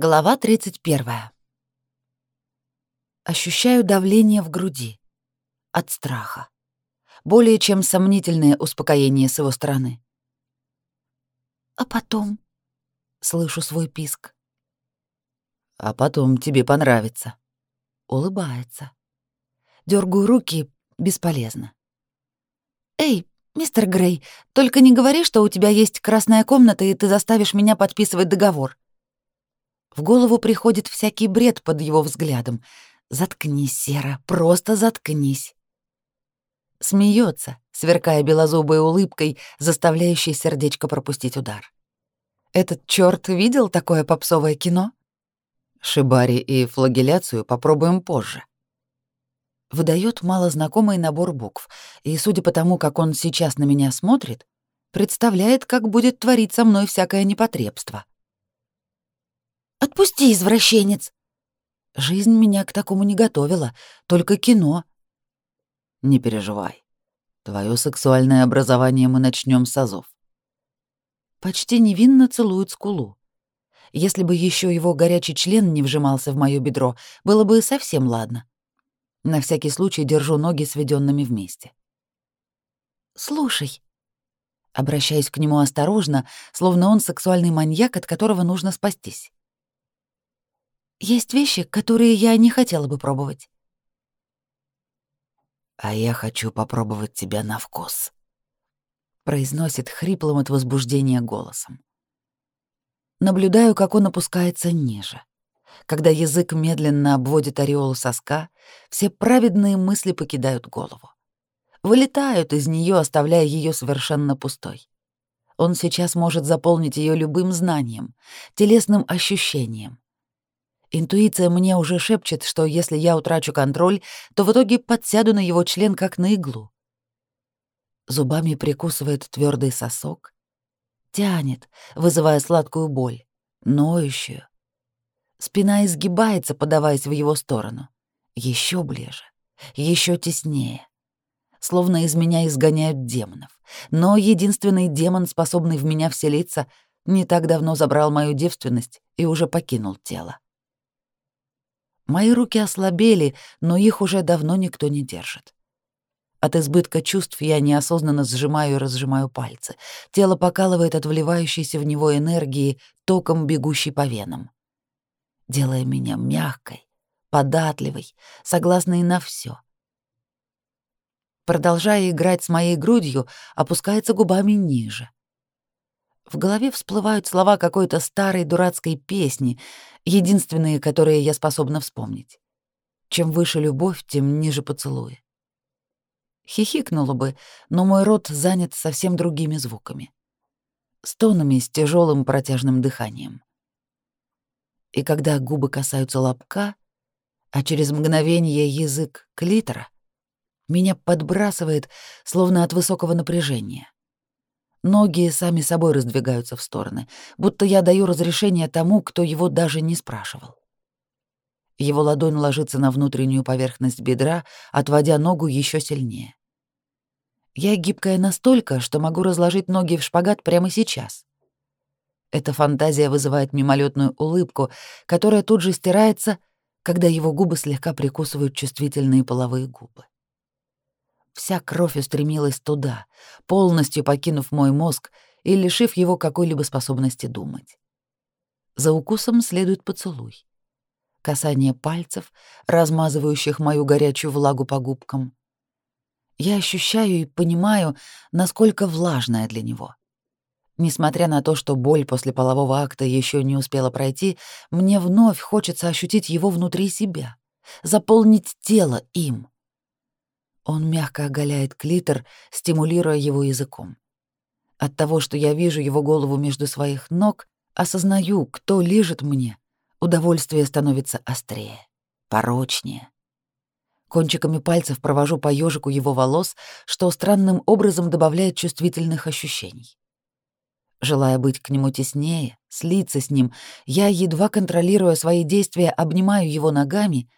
Глава 31. Ощущаю давление в груди. От страха. Более чем сомнительное успокоение с его стороны. «А потом?» — слышу свой писк. «А потом тебе понравится». Улыбается. Дёргаю руки, бесполезно. «Эй, мистер Грей, только не говори, что у тебя есть красная комната, и ты заставишь меня подписывать договор». В голову приходит всякий бред под его взглядом. «Заткнись, Сера, просто заткнись». Смеется, сверкая белозубой улыбкой, заставляющей сердечко пропустить удар. Этот чёрт видел такое попсовое кино? Шибари и флагеляцию попробуем позже. Выдает малознакомый набор букв, и, судя по тому, как он сейчас на меня смотрит, представляет, как будет творить со мной всякое непотребство. Отпусти, извращенец!» Жизнь меня к такому не готовила, только кино. Не переживай. Твое сексуальное образование мы начнем с азов. Почти невинно целует скулу. Если бы еще его горячий член не вжимался в мое бедро, было бы совсем ладно. На всякий случай держу ноги сведенными вместе. «Слушай», обращаюсь к нему осторожно, словно он сексуальный маньяк, от которого нужно спастись. Есть вещи, которые я не хотела бы пробовать. А я хочу попробовать тебя на вкус, произносит хриплым от возбуждения голосом. Наблюдаю, как он опускается ниже. Когда язык медленно обводит ореол соска, все праведные мысли покидают голову. Вылетают из нее, оставляя ее совершенно пустой. Он сейчас может заполнить ее любым знанием, телесным ощущением, Интуиция мне уже шепчет, что если я утрачу контроль, то в итоге подсяду на его член как на иглу. Зубами прикусывает твердый сосок, тянет, вызывая сладкую боль, ноющую. Спина изгибается, подаваясь в его сторону. Еще ближе, еще теснее. Словно из меня изгоняют демонов. Но единственный демон, способный в меня вселиться, не так давно забрал мою девственность и уже покинул тело. Мои руки ослабели, но их уже давно никто не держит. От избытка чувств я неосознанно сжимаю и разжимаю пальцы. Тело покалывает от вливающейся в него энергии, током бегущей по венам, делая меня мягкой, податливой, согласной на все. Продолжая играть с моей грудью, опускается губами ниже. В голове всплывают слова какой-то старой дурацкой песни, единственные, которые я способна вспомнить. Чем выше любовь, тем ниже поцелуи. Хихикнула бы, но мой рот занят совсем другими звуками. Стонами с тяжелым протяжным дыханием. И когда губы касаются лобка, а через мгновение язык клитора, меня подбрасывает, словно от высокого напряжения. Ноги сами собой раздвигаются в стороны, будто я даю разрешение тому, кто его даже не спрашивал. Его ладонь ложится на внутреннюю поверхность бедра, отводя ногу еще сильнее. Я гибкая настолько, что могу разложить ноги в шпагат прямо сейчас. Эта фантазия вызывает мимолетную улыбку, которая тут же стирается, когда его губы слегка прикусывают чувствительные половые губы. Вся кровь устремилась туда, полностью покинув мой мозг и лишив его какой-либо способности думать. За укусом следует поцелуй. Касание пальцев, размазывающих мою горячую влагу по губкам. Я ощущаю и понимаю, насколько влажная для него. Несмотря на то, что боль после полового акта еще не успела пройти, мне вновь хочется ощутить его внутри себя, заполнить тело им. Он мягко оголяет клитор, стимулируя его языком. От того, что я вижу его голову между своих ног, осознаю, кто лежит мне, удовольствие становится острее, порочнее. Кончиками пальцев провожу по ежику его волос, что странным образом добавляет чувствительных ощущений. Желая быть к нему теснее, слиться с ним, я, едва контролируя свои действия, обнимаю его ногами,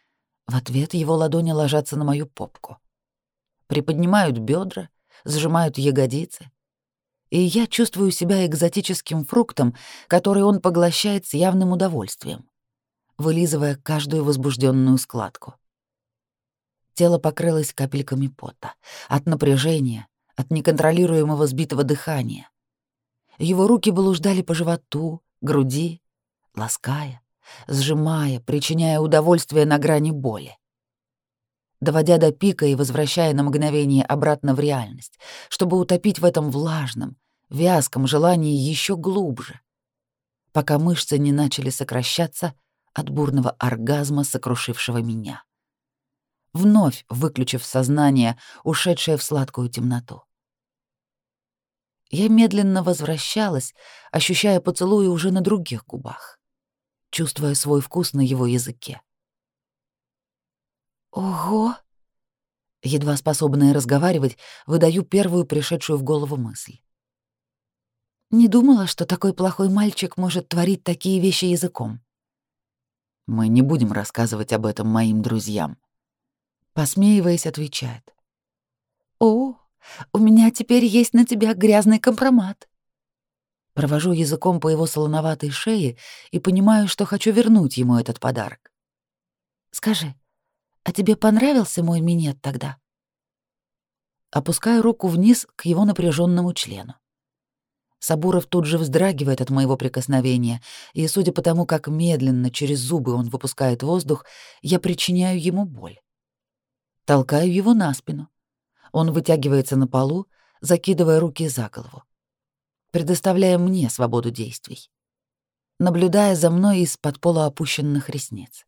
в ответ его ладони ложатся на мою попку приподнимают бедра, сжимают ягодицы. И я чувствую себя экзотическим фруктом, который он поглощает с явным удовольствием. вылизывая каждую возбужденную складку. Тело покрылось капельками пота. От напряжения, от неконтролируемого сбитого дыхания. Его руки блуждали по животу, груди, лаская, сжимая, причиняя удовольствие на грани боли. Доводя до пика и возвращая на мгновение обратно в реальность, чтобы утопить в этом влажном, вязком желании еще глубже, пока мышцы не начали сокращаться от бурного оргазма, сокрушившего меня. Вновь выключив сознание, ушедшее в сладкую темноту. Я медленно возвращалась, ощущая поцелуи уже на других губах, чувствуя свой вкус на его языке. «Ого!» Едва способная разговаривать, выдаю первую пришедшую в голову мысль. Не думала, что такой плохой мальчик может творить такие вещи языком. Мы не будем рассказывать об этом моим друзьям. Посмеиваясь, отвечает. О, у меня теперь есть на тебя грязный компромат. Провожу языком по его солоноватой шее и понимаю, что хочу вернуть ему этот подарок. Скажи, а тебе понравился мой минет тогда? Опускаю руку вниз к его напряженному члену. Сабуров тут же вздрагивает от моего прикосновения, и, судя по тому, как медленно через зубы он выпускает воздух, я причиняю ему боль. Толкаю его на спину. Он вытягивается на полу, закидывая руки за голову, предоставляя мне свободу действий, наблюдая за мной из-под полуопущенных ресниц.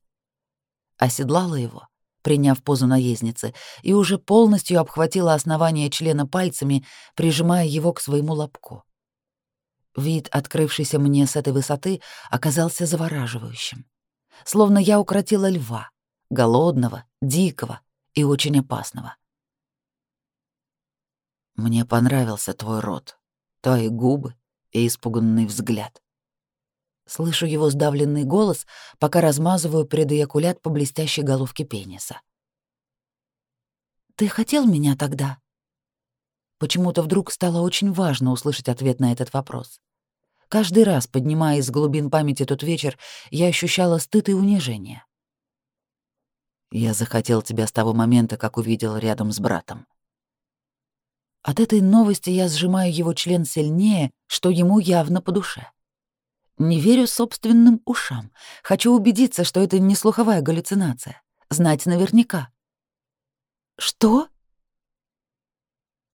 Оседлала его, приняв позу наездницы, и уже полностью обхватила основание члена пальцами, прижимая его к своему лобку. Вид, открывшийся мне с этой высоты, оказался завораживающим. Словно я укротила льва, голодного, дикого и очень опасного. Мне понравился твой рот, твои губы и испуганный взгляд. Слышу его сдавленный голос, пока размазываю предоякулят по блестящей головке пениса. «Ты хотел меня тогда?» Почему-то вдруг стало очень важно услышать ответ на этот вопрос. Каждый раз, поднимая из глубин памяти тот вечер, я ощущала стыд и унижение. Я захотел тебя с того момента, как увидел рядом с братом. От этой новости я сжимаю его член сильнее, что ему явно по душе. Не верю собственным ушам. Хочу убедиться, что это не слуховая галлюцинация. Знать наверняка. «Что?»